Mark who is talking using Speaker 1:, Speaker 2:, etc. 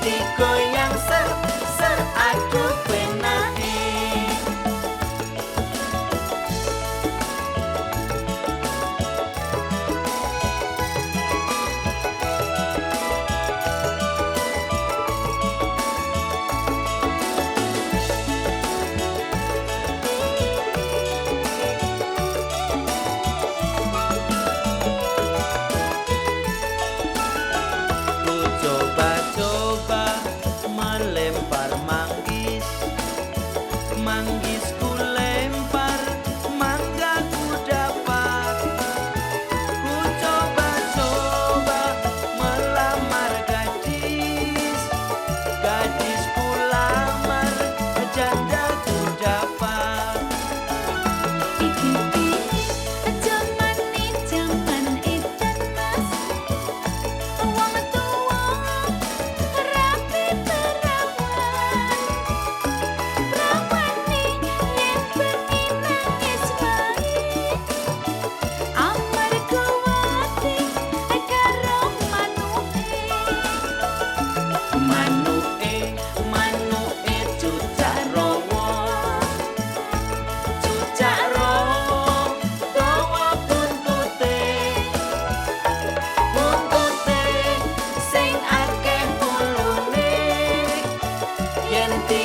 Speaker 1: the good. ti